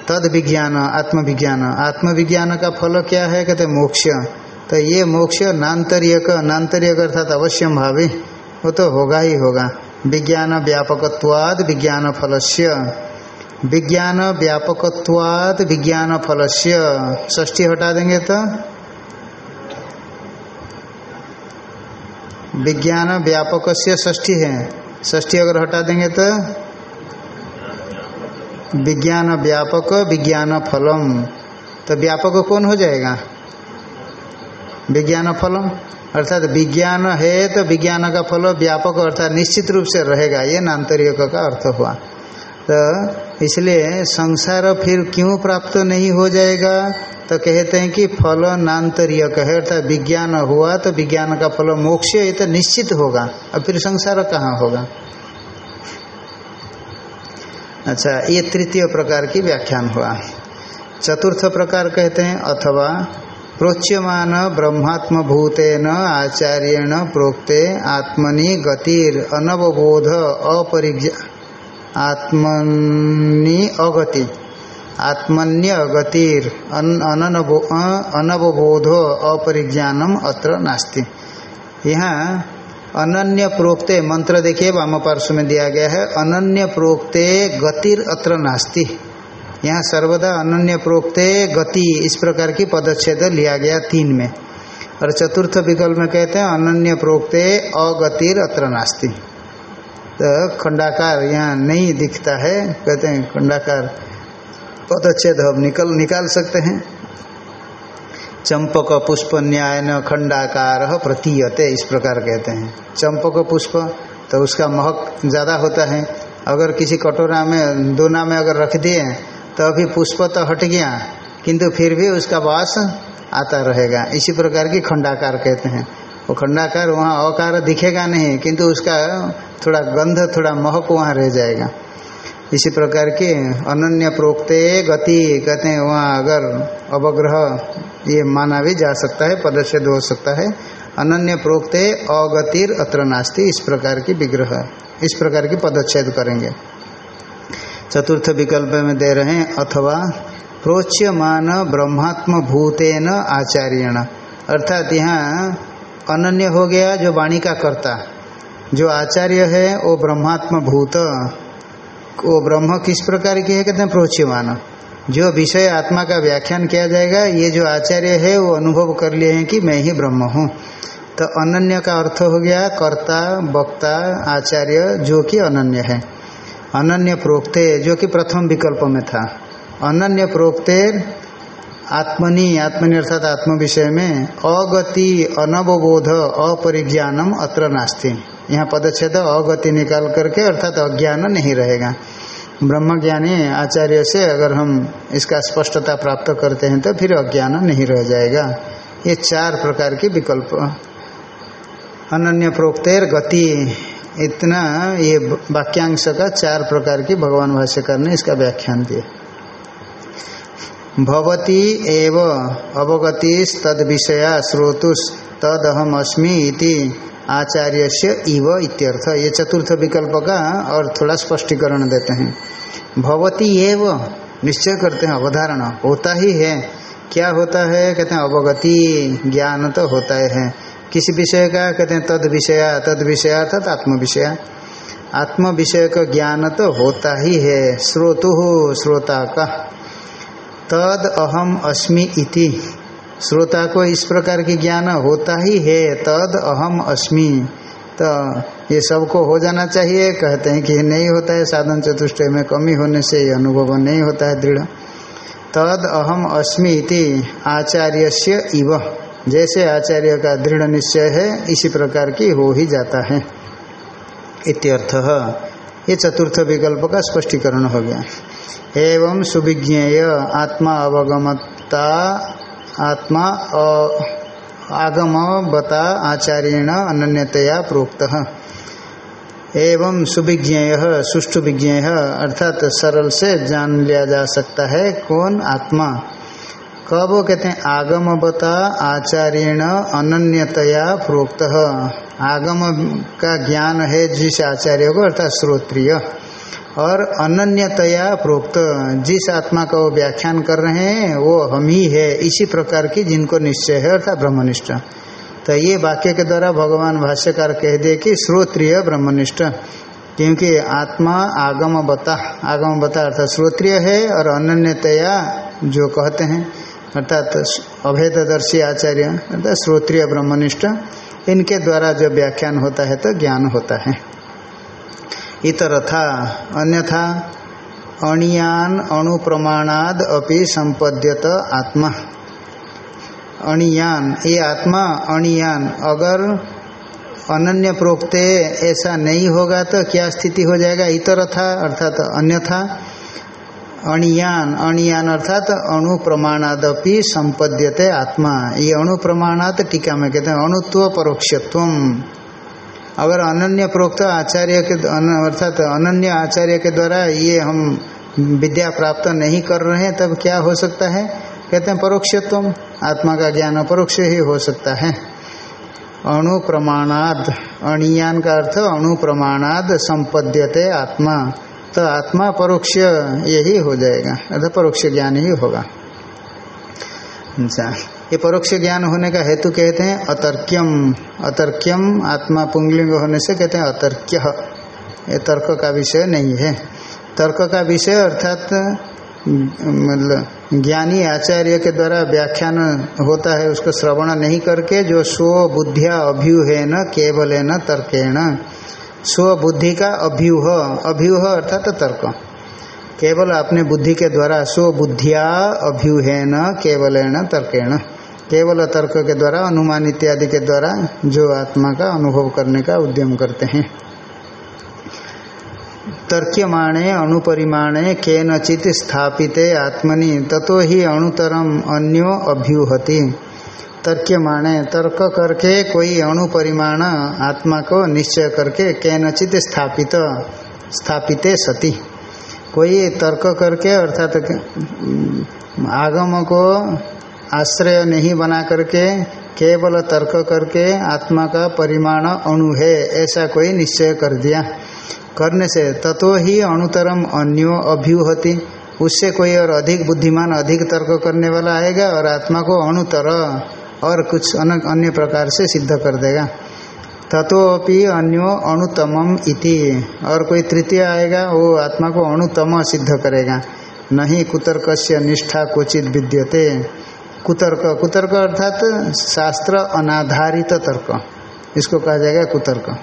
Speaker 1: तद विज्ञान आत्मविज्ञान। आत्मविज्ञान का फल क्या है? कहते मोक्ष। तो ये मोक्ष नान्तरियक नान्तरियक अर्थात अवश्यम भावी वो तो होगा ही होगा। विज्ञान व्यापकवाद विज्ञान फलस्य। विज्ञान व्यापकवाद विज्ञान फलस्य। ष्ठी हटा देंगे तो? विज्ञान व्यापक से ष्ठी है। ष्ठी अगर हटा देंगे तो? विज्ञान व्यापक विज्ञान फलम तो व्यापक कौन हो जाएगा? विज्ञान फलम अर्थात विज्ञान है तो विज्ञान का फल व्यापक अर्थात निश्चित रूप से रहेगा। ये नान्तरिक का अर्थ हुआ। तो इसलिए संसार फिर क्यों प्राप्त नहीं हो जाएगा? तो कहते हैं कि फल नान्तरीय है। अर्थात विज्ञान हुआ तो विज्ञान का फल मोक्ष ये तो निश्चित होगा। और फिर संसार कहाँ होगा? अच्छा ये तृतीय प्रकार की व्याख्यान हुआ। चतुर्थ प्रकार कहते हैं, अथवा, प्रोच्यमान ब्रह्मात्म भूतेन आचार्यण प्रोक्ते आत्मनि गतिर अनवबोध अपरिज्ञ, आत्मनि अगति, आत्मन्य गतिर अनवबोधो अपरिज्ञानम अत्र नास्ति। यहाँ अनन्य प्रोक्ते मंत्र देखिए, वाम पार्श्व में दिया गया है, अनन्य प्रोक्ते गतिर अत्र नास्ति। यहाँ सर्वदा अनन्य प्रोक्ते गति, इस प्रकार की पदच्छेद लिया गया तीन में। और चतुर्थ विकल्प में कहते हैं, अनन्य प्रोक्ते अगतिर अत्र नास्ति। तो खंडाकार यहाँ नहीं दिखता है, कहते हैं, खंडाकार पदच्छेद हम निकल, निकाल सकते हैं। चंपक पुष्प न्याय न खंडाकार प्रतीयते, इस प्रकार कहते हैं। चंपक पुष्प तो उसका महक ज़्यादा होता है। अगर किसी कटोरा में, दोना में अगर रख दिए तो अभी पुष्प तो हट गया, किंतु फिर भी उसका वास आता रहेगा। इसी प्रकार की खंडाकार कहते हैं। वो खंडाकार, वहाँ अकार दिखेगा नहीं, किंतु उसका थोड़ा गंध, थोड़ा महक वहाँ रह जाएगा। इसी प्रकार के अनन्य प्रोक्ते गति कहते हैं, वहाँ अगर अवग्रह ये माना भी जा सकता है पदच्छेद हो सकता है, अनन्य प्रोक्ते अगतिर अत्र नास्ति, इस प्रकार की विग्रह, इस प्रकार की पदच्छेद करेंगे। चतुर्थ विकल्प में दे रहे हैं, अथवा प्रोच्यमान ब्रह्मात्म भूतेन आचार्यण। अर्थात यहाँ अनन्य हो गया जो वाणी का कर्ता, जो आचार्य है, वो ब्रह्मात्म भूत वो ब्रह्म किस प्रकार की है? कहते हैं प्रोच्यमान। जो विषय आत्मा का व्याख्यान किया जाएगा, ये जो आचार्य है, वो अनुभव कर लिए हैं कि मैं ही ब्रह्म हूँ। तो अनन्य का अर्थ हो गया, कर्ता, वक्ता, आचार्य, जो कि अनन्य है। अनन्य प्रोक्ते, जो कि प्रथम विकल्प में था। अनन्य प्रोक्तेर आत्मनि आत्मनि अर्थात आत्म विषय में, अगति, अनवबोध, अपरिज्ञानम, अत्र नास्ति। यहाँ पदच्छेद अगति निकाल करके अर्थात अज्ञान नहीं रहेगा। ब्रह्म ज्ञानी आचार्य से अगर हम इसका स्पष्टता प्राप्त करते हैं तो फिर अज्ञान नहीं रह जाएगा। ये चार प्रकार के विकल्प। अनन्य प्रोक्तेर गति। इतना ये वाक्यांश का चार प्रकार की भगवान भाष्यकार ने इसका व्याख्यान दिया। भवती एव अवगति तद विषया श्रोतुस तद अहम अस्मि इति। आचार्य से इव इत्यर्थ, ये चतुर्थ विकल्प का और थोड़ा स्पष्टीकरण देते हैं। भवती एव, निश्चय करते हैं, अवधारण, होता ही है। क्या होता है? कहते हैं, अवगति ज्ञान तो होता है। किस विषय का? कहते हैं, तद विषय तद विषय अर्थात आत्म विषय। आत्म विषय का ज्ञान तो होता ही है। श्रोतु, श्रोता का। तद अहम अस्मि इति। श्रोता को इस प्रकार की ज्ञान होता ही है, तद अहम अस्मि। तो ये सबको हो जाना चाहिए। कहते हैं कि नहीं होता है, साधन चतुष्टय में कमी होने से ये अनुभव नहीं होता है, दृढ़। तद अहम अस्मि इति आचार्य से इव। जैसे आचार्य का दृढ़ निश्चय है, इसी प्रकार की हो ही जाता है। इत्यर्थ ये चतुर्थ विकल्प का स्पष्टीकरण हो गया। एवं सुविज्ञेय आत्मा अवगमता आत्मा आगम बता आचार्यण अनन्यतया प्रोक्त। एवं सुविज्ञेय सुष्ठु विज्ञेय अर्थात सरल से जान लिया जा सकता है कौन आत्मा। कब वो कहते हैं, आगम बता आचार्यण अनन्यतया प्रोक्त। आगम का ज्ञान है जिस आचार्य को, अर्थात श्रोत्रिय। और अनन्यतया प्रोक्त, जिस आत्मा का वो व्याख्यान कर रहे हैं, वो हम ही है, इसी प्रकार की जिनको निश्चय है, अर्थात ब्रह्मनिष्ठ। तो ये वाक्य के द्वारा भगवान भाष्यकार कह दिए कि श्रोत्रिय ब्रह्मनिष्ठ, क्योंकि आत्मा आगम बता आगम बता अर्थात श्रोत्रिय है, और अनन्यतया जो कहते हैं, अर्थात अभेदर्शी आचार्य, अर्थात श्रोत्रिय ब्रह्मनिष्ठ, इनके द्वारा जो व्याख्यान होता है तो ज्ञान होता है। इतर था अन्यथा, अणियान अणुप्रमाणाद अपि संपद्यत आत्मा। अणियान ये आत्मा, अणियान, अगर अनन्य प्रोक्ते ऐसा नहीं होगा तो क्या स्थिति हो जाएगा? इतरथा, अर्थात अन्यथा। अणियान अणियान अर्थात अणु प्रमाणादपि संपद्यते आत्मा। ये अणु प्रमाणात टीका में कहते हैं, अणुत्व परोक्षत्व अगर अनन्य प्रोक्त आचार्य के अर्थात अनन्य आचार्य के द्वारा ये हम विद्या प्राप्त नहीं कर रहे हैं, तब क्या हो सकता है? कहते हैं परोक्षत्व आत्मा का ज्ञान अपरोक्ष ही हो सकता है। अणु प्रमाणाद अणियान का अर्थ अणु प्रमाणाद संपद्यते आत्मा। तो आत्मा परोक्ष यही हो जाएगा अर्थात परोक्ष ज्ञान ही होगा। अच्छा। ये परोक्ष ज्ञान होने का हेतु कहते हैं अतर्क्यम। अतर्क्यम आत्मा पुंगलिंग होने से कहते हैं अतर्क्य। ये तर्क का विषय नहीं है। तर्क का विषय अर्थात मतलब ज्ञानी आचार्य के द्वारा व्याख्यान होता है, उसको श्रवण नहीं करके जो स्व बुद्धिया अभ्यूह न केवल न तर्केण। स्वबुद्धि का अभ्यूह। अभ्यूह अर्थात तर्क। केवल अपने बुद्धि के द्वारा स्व स्वबुद्धिया अभ्यूहेन केवलेन तर्केण। केवल तर्क के द्वारा, अनुमान इत्यादि के द्वारा जो आत्मा का अनुभव करने का उद्यम करते हैं। तर्क्यमाणे अणुपरिमाणे केनचित स्थापित आत्मनि, ततो ही अणुतरम अन्यो अभ्यूहति। तर्क्यमाणे, तर्क करके कोई अणुपरिमाण आत्मा को निश्चय करके कैनचित स्थापित स्थापित सति। कोई तर्क करके, अर्थात आगम को आश्रय नहीं बना करके, केवल तर्क करके आत्मा का परिमाण अणु है, ऐसा कोई निश्चय कर दिया। करने से ततो ही अणुतरम अन्यो अभ्यूहति। उससे कोई और अधिक बुद्धिमान, अधिक तर्क करने वाला आएगा और आत्मा को अणुतर और कुछ अन्य प्रकार से सिद्ध कर देगा। तथोपि अन्यो अणुतमम इति। और कोई तृतीय आएगा, वो आत्मा को अणुतम सिद्ध करेगा। नहीं कुतर्क निष्ठा क्वचित विद्यते। कुतर्क। कुतर्क अर्थात शास्त्र अनाधारित तर्क। इसको कहा जाएगा कुतर्क।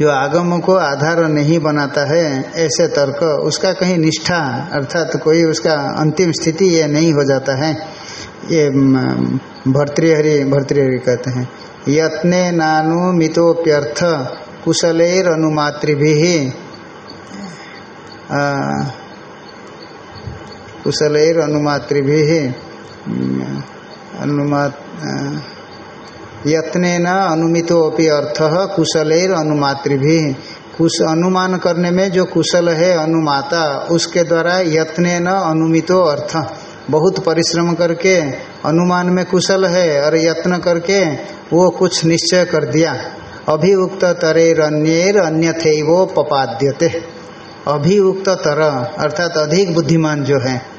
Speaker 1: जो आगम को आधार नहीं बनाता है, ऐसे तर्क, उसका कहीं निष्ठा अर्थात कोई उसका अंतिम स्थिति ये नहीं हो जाता है। ये भर्तृहरि भर्तृहरि कहते हैं। यत्ने नानुमितोप्यर्थ कुशलेर अनुमातृ कुशलेर अनुमातृ अनुमात यत्न न अनुमितो अपनी अर्थ कुशलेर अनुमातृ भी कुश अनुमान करने में जो कुशल है अनुमाता, उसके द्वारा यत्न न अनुमितो अर्थ। बहुत परिश्रम करके अनुमान में कुशल है और यत्न करके वो कुछ निश्चय कर दिया। अभियुक्त तरेरण्यर अन्य थे वो पपाद्यते अभियुक्त तर, अर्थात अधिक बुद्धिमान जो है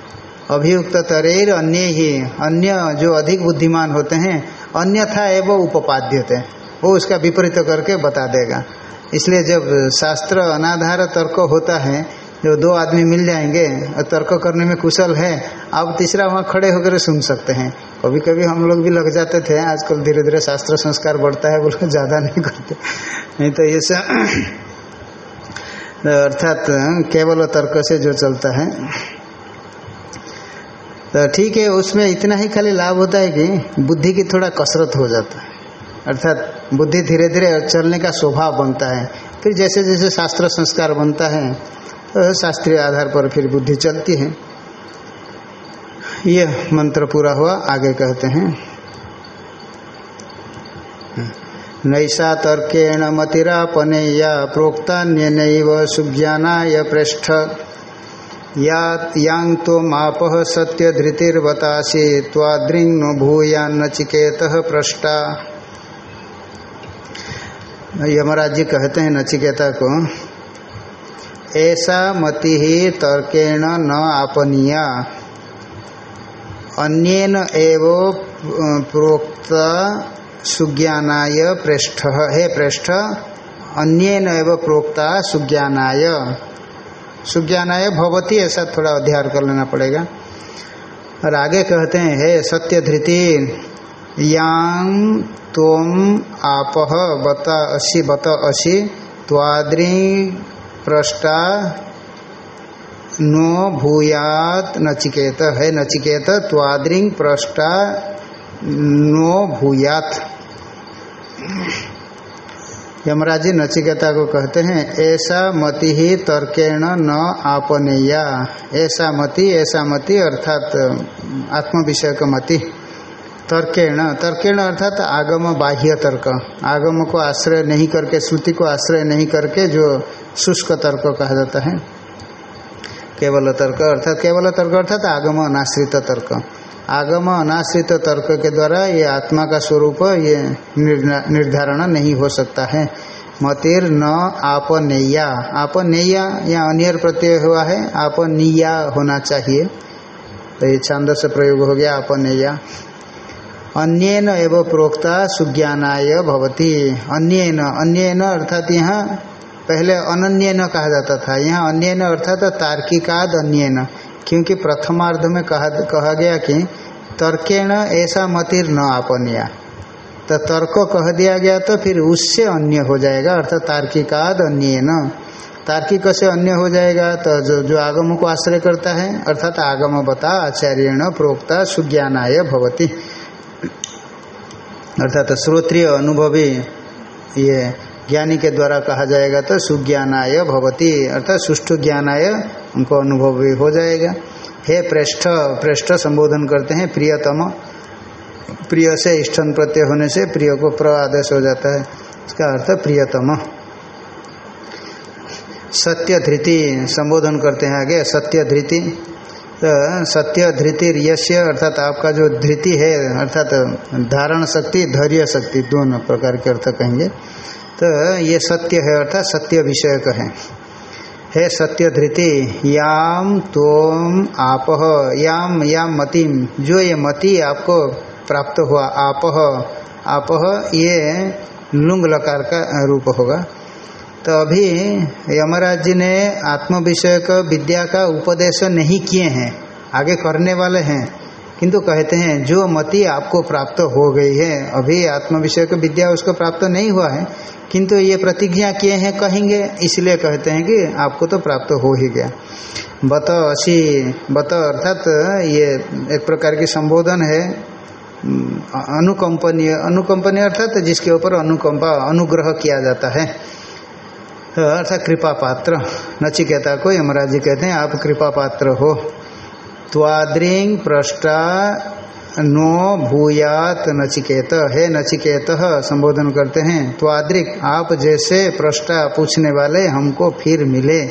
Speaker 1: अभियुक्त तरेर अन्य ही अन्य जो अधिक बुद्धिमान होते हैं, अन्यथा एवं उपपाद्य थे वो उसका विपरीत करके बता देगा। इसलिए जब शास्त्र अनाधार तर्क होता है, जो दो आदमी मिल जाएँगे, और तर्क करने में कुशल है, अब तीसरा वहाँ खड़े होकर सुन सकते हैं। कभी कभी हम लोग भी लग जाते थे, आजकल धीरे धीरे शास्त्र संस्कार बढ़ता है, बोलो ज़्यादा नहीं करते। नहीं तो ये सब, अर्थात केवल तर्क से जो चलता है तो ठीक है, उसमें इतना ही खाली लाभ होता है कि बुद्धि की थोड़ा कसरत हो जाता है। अर्थात बुद्धि धीरे धीरे चलने का स्वभाव बनता है। फिर जैसे जैसे शास्त्र संस्कार बनता है तो शास्त्रीय आधार पर फिर बुद्धि चलती है। यह मंत्र पूरा हुआ, आगे कहते हैं। नैषा तर्केण मतिरापने या प्रोक्ता सुज्ञानाय पृष्ठ। यांग तो माप सत्य धृतिर्वतासी त्वाद्रिंग नो भूया नचिकेत प्रष्टा। यमराज जी कहते हैं नचिकेता को, ऐसा मति ही तर्केण न आपनीया। अन्यन एव प्रोक्त सुज्ञानाय पृष्ठ। है पृष्ठ, अन्यन एव प्रोक्ता सुज्ञानाय। सुज्ञानाय भवती ऐसा थोड़ा अध्ययन कर लेना पड़ेगा। और आगे कहते हैं, हे सत्य धृति यांग तोम आप बता असी, बत असी, त्वाद्री प्रष्टा नो भूयात नचिकेत। है नचिकेत त्वाद्रिंग प्रष्टा नो भूयात। यमराज नचिकेता को कहते हैं, ऐसा मति ही तर्केण न आपनेया। ऐसा मति ऐसा मति, अर्थात आत्म विषय का मति। तर्केण तर्केण अर्थात आगम बाह्य तर्क। आगम को आश्रय नहीं करके श्रुति को आश्रय नहीं करके जो शुष्क तर्क कहा जाता है। केवल तर्क अर्थात, केवल तर्क अर्थात आगम अनाश्रित तर्क। आगम अनाश्रित तर्क के द्वारा ये आत्मा का स्वरूप, ये निर्धारण नहीं हो सकता है। मतिर न आप नैया आप नैया या अनियर प्रत्यय हुआ है आप निया होना चाहिए। तो ये छांद से प्रयोग हो गया आप नैया अन्यन एवं प्रोक्ता सुज्ञानाय भवती। अन्यन अन्यन अर्थात यहाँ पहले अनन्य न कहा जाता था। यहाँ अन्य अर्थात तार्किकाद अन्य न क्योंकि प्रथमार्ध में कहा कहा गया कि तर्केण ऐसा मतिर न आपनिया। तो तर्क कह दिया गया तो फिर उससे अन्य हो जाएगा, अर्थात तार्किकाद अन्य न तार्किक से अन्य हो जाएगा तो जो जो आगम को आश्रय करता है, अर्थात आगम बता आचार्य प्रोक्ता, सुज्ञानाय भवती। अर्थात श्रोत्रिय अनुभवी ये ज्ञानी के द्वारा कहा जाएगा तो सुज्ञानाय भवती, अर्थात सुष्ठु ज्ञानाय उनको अनुभव भी हो जाएगा। हे पृष्ठ पृष्ठ संबोधन करते हैं, प्रियतम, प्रिय से इष्टन प्रत्यय होने से प्रिय को प्र आदेश हो जाता है। इसका अर्थ प्रियतम। सत्य धृति संबोधन करते हैं आगे सत्य धृति तो सत्य धृति यश्य अर्थात आपका जो धृति है, अर्थात धारण शक्ति, धैर्य शक्ति, दोनों प्रकार के अर्थ कहेंगे। तो ये सत्य है अर्थात सत्य विषय का है। हे सत्य धृति याम तोम आप, याम याम मतिम। जो ये मति आपको प्राप्त हुआ, आप आप ये लुंग लकार का रूप होगा। तो अभी यमराज जी ने आत्म विषय का विद्या का उपदेश नहीं किए हैं, आगे करने वाले हैं, किंतु कहते हैं, जो मति आपको प्राप्त हो गई है, अभी आत्म विषय का विद्या उसको प्राप्त नहीं हुआ है किंतु ये प्रतिज्ञा किए हैं कहेंगे, इसलिए कहते हैं कि आपको तो प्राप्त हो ही गया। बत असी बत अर्थात ये एक प्रकार की संबोधन है अनुकंपनीय अनुकंपनीय अर्थात जिसके ऊपर अनुकंपा, अनुग्रह किया जाता है। अर्थात कृपा पात्र, नचिकेता को यमराज जी कहते हैं, आप कृपा पात्र हो। त्वाद्रिंग प्रष्टा नो भूयात नचिकेत। है नचिकेत, संबोधन करते हैं। त्वाद्रिक, आप जैसे प्रष्टा पूछने वाले हमको फिर मिले।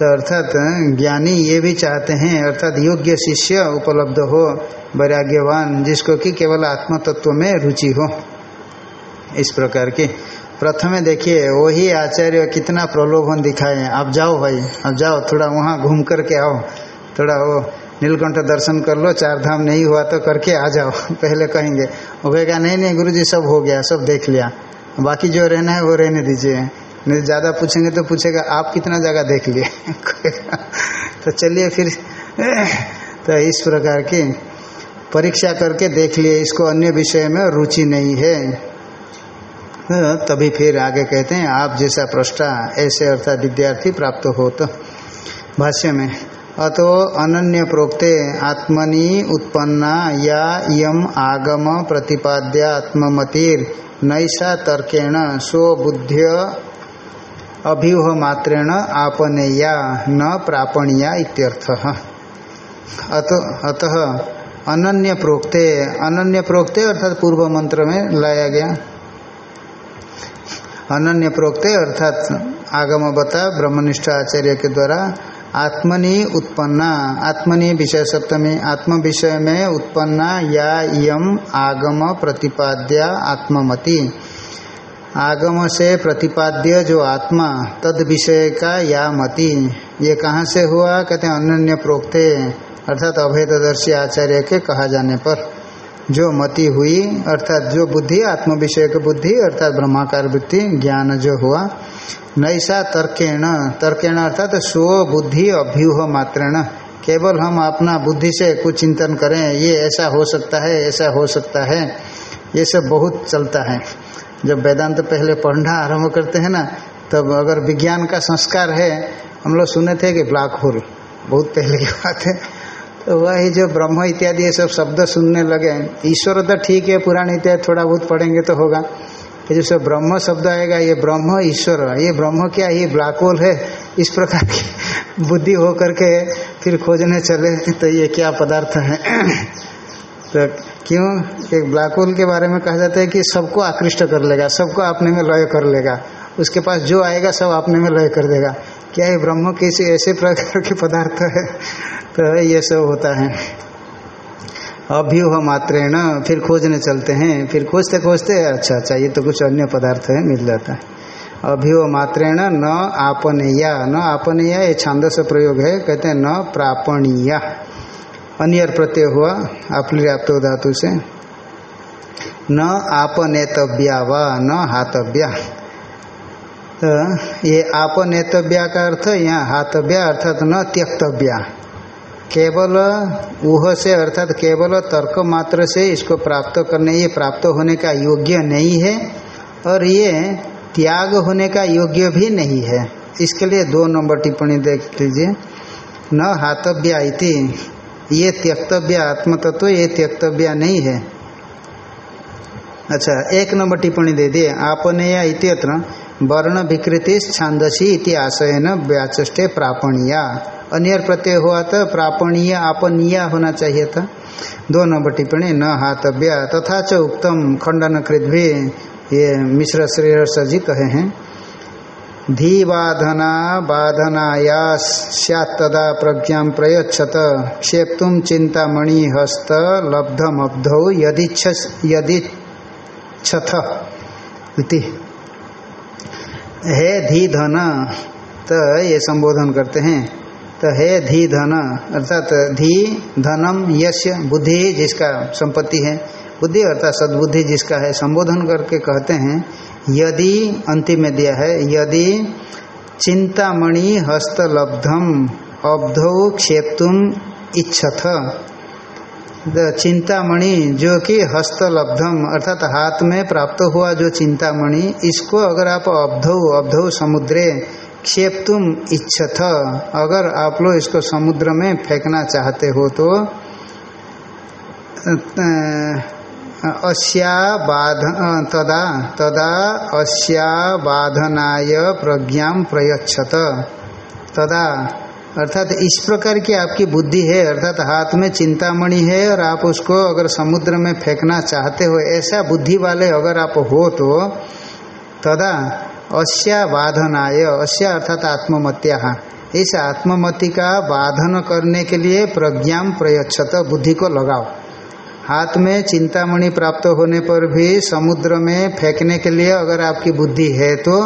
Speaker 1: तो अर्थात, ज्ञानी ये भी चाहते हैं, अर्थात योग्य शिष्य उपलब्ध हो, वैराग्यवान, जिसको कि केवल आत्म तत्व में रुचि हो। इस प्रकार की। प्रथम देखिए, वही आचार्य कितना प्रलोभन दिखाए। आप जाओ भाई, आप जाओ, थोड़ा वहाँ घूम करके आओ। थोड़ा वो नीलकंठ दर्शन कर लो चार धाम नहीं हुआ तो करके आ जाओ। पहले कहेंगे, वो कहेगा, नहीं नहीं गुरु जी सब हो गया, सब देख लिया। बाकी जो रहना है, वो रहने दीजिए। नहीं, ज़्यादा पूछेंगे तो पूछेगा, आप कितना जगह देख लिए? तो चलिए फिर तो इस प्रकार की परीक्षा करके देख लिए। इसको अन्य विषय में रुचि नहीं है। तभी फिर आगे कहते हैं, आप जैसा प्रष्टा ऐसे अर्थात विद्यार्थी प्राप्त हो तो। भाष्य में अतो अनन्य प्रोक्ते आत्मनि उत्पन्ना या यम आगम प्रतिपाद्य आत्ममतिर नैषा तर्केण स्वबुद्ध्य अभ्यूह मात्रेण आपनेया न प्रापणिया इत्यर्थः। अतः अनन्य प्रोक्ते अनन्य प्रोक्ते अर्थात पूर्व मंत्र में लाया गया। अनन्य प्रोक्ते अर्थात आगम बता ब्रह्मनिष्ठ आचार्य के द्वारा आत्मनि उत्पन्ना। आत्मनि विषय सप्तमी आत्म विषय में उत्पन्ना या यम आगम प्रतिपाद्या आत्ममति। आगम से प्रतिपाद्य जो आत्मा, तद विषय का या मति। ये कहाँ से हुआ? कहते हैं प्रोक्ते, अर्थात अभेदर्शी आचार्य के कहा जाने पर। जो मति हुई, अर्थात जो बुद्धि आत्म विषय की बुद्धि, अर्थात ब्रह्माकार वृत्ति ज्ञान जो हुआ नैसा तर्केण तर्केण अर्थात तो स्व बुद्धि अभ्यूह मात्रेण। केवल हम अपना बुद्धि से कुछ चिंतन करें, ये ऐसा हो सकता है, ऐसा हो सकता है। ये सब बहुत चलता है। जब वेदांत तो पहले पढ़ना आरंभ करते हैं ना, तब अगर विज्ञान का संस्कार है, हम लोग सुने थे कि ब्लैक होल, बहुत पहले की बात है। तो वही जो ब्रह्म इत्यादि ये सब शब्द सुनने लगे, ईश्वर तो ठीक है, पुराण इत्यादि थोड़ा बहुत पढ़ेंगे तो होगा। कि जैसे ब्रह्म शब्द आएगा, ये ब्रह्म ईश्वर ये ब्रह्म क्या? ये ब्लैक होल है। इस प्रकार की बुद्धि हो करके फिर खोजने चले तो ये क्या पदार्थ है? तो क्यों? एक ब्लैक होल के बारे में कहा जाता है कि सबको आकृष्ट कर लेगा, सबको अपने में लय कर लेगा। उसके पास जो आएगा, सब अपने में लय कर देगा। क्या ये ब्रह्म कैसे ऐसे प्रकार के पदार्थ है? तो ये सब होता है। अभ्यूह मात्रेण फिर खोजने चलते हैं। फिर खोजते खोजते अच्छा अच्छा ये तो कुछ अन्य पदार्थ है, मिल जाता है। अभ्यूह मात्रेण न आपनीया। न आपनीया, ये छांद से प्रयोग है, कहते हैं न प्रापणीया। अन्य प्रत्यय हुआ आप्लियाप्त धातु से। न आपनेतव्या व न हातव्या। तो ये आपनेतव्या का अर्थ यहाँ हातव्या अर्थात न त्यक्तव्या। केवल ऊह से अर्थात केवल तर्क मात्र से इसको प्राप्त करने, ये प्राप्त होने का योग्य नहीं है, और ये त्याग होने का योग्य भी नहीं है। इसके लिए दो नंबर टिप्पणी देख लीजिए। न हातव्या इति, ये त्यक्तव्य आत्म तत्व ये त्यक्तव्य नहीं है। अच्छा एक नंबर टिप्पणी दे दिए। आपने या इत्यत्र वर्ण विकृति छांदसी इति आशयन व्याचे प्रापणिया। अन्य प्रत्यय हुआ तो प्रापणीय, आपनीय होना चाहिए था। दो नंबर टिप्पणी, न हातव्य, तथा च उत्तम खंडन कृत भी ये मिश्र श्रेयस जी कहे हैं। धी बाधना बाधनाया सदा प्रज्ञा प्रयच्छत क्षेप्तुम चिंतामणि हस्त, लब्धमब्धौ यदि छथ हे धी धन तो ये संबोधन करते हैं। तो है धी धन अर्थात धी धनम यश, बुद्धि जिसका संपत्ति है, बुद्धि अर्थात सद्बुद्धि जिसका है, संबोधन करके कहते हैं, यदि अंतिम में दिया है, यदि चिंतामणि हस्तलब्धम, अब्धौ क्षेप्तुम इच्छथ। चिंतामणि जो कि हस्तलब्धम, अर्थात हाथ में प्राप्त हुआ जो चिंतामणि, इसको अगर आप अब्धौ अब्धौ समुद्रे क्षेप्तुम इच्छथ अगर आप लोग इसको समुद्र में फेंकना चाहते हो तो अस्या बाध तदा तदा अस्या बाधनाय प्रज्ञा प्रयच्छत। तदा, अर्थात इस प्रकार की आपकी बुद्धि है, अर्थात हाथ में चिंतामणि है, और आप उसको अगर समुद्र में फेंकना चाहते हो, ऐसा बुद्धि वाले अगर आप हो तो तदा अस्या बाधनाय अस्या अर्थात आत्ममत्या। इस आत्ममति का बाधन करने के लिए प्रज्ञा प्रयच्छत, बुद्धि को लगाओ। हाथ में चिंतामणि प्राप्त होने पर भी समुद्र में फेंकने के लिए अगर आपकी बुद्धि है तो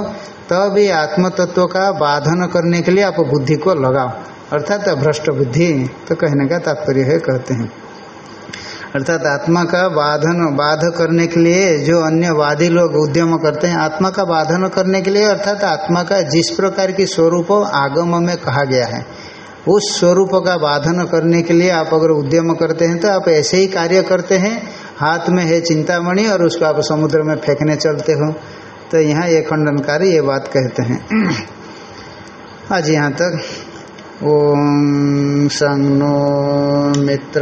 Speaker 1: तब ये आत्म तत्व का बाधन करने के लिए आप बुद्धि को लगाओ। अर्थात भ्रष्ट बुद्धि तो कहने का तात्पर्य है, कहते हैं। अर्थात आत्मा का बाधन, बाध करने के लिए जो अन्य वादी लोग उद्यम करते हैं, आत्मा का बाधन करने के लिए अर्थात आत्मा का जिस प्रकार की स्वरूप आगम में कहा गया है, उस स्वरूप का बाधन करने के लिए आप अगर उद्यम करते हैं तो आप ऐसे ही कार्य करते हैं, हाथ में है चिंतामणि और उसको आप समुद्र में फेंकने चलते हो। तो यहाँ ये खंडनकारी ये बात कहते हैं। आज यहाँ तक ओम संग नो मित्र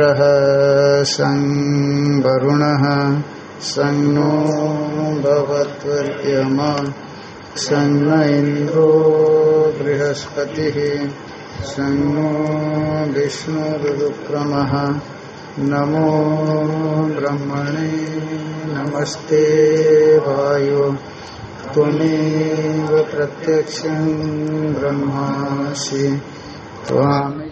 Speaker 1: संग वरुण संग नो भगवत्म संग इंद्रो बृहस्पति सन्नो विष्णुरुक्रमः नमो ब्रह्मणे नमस्ते वायो। प्रत्यक्षं ब्रह्मासि। 有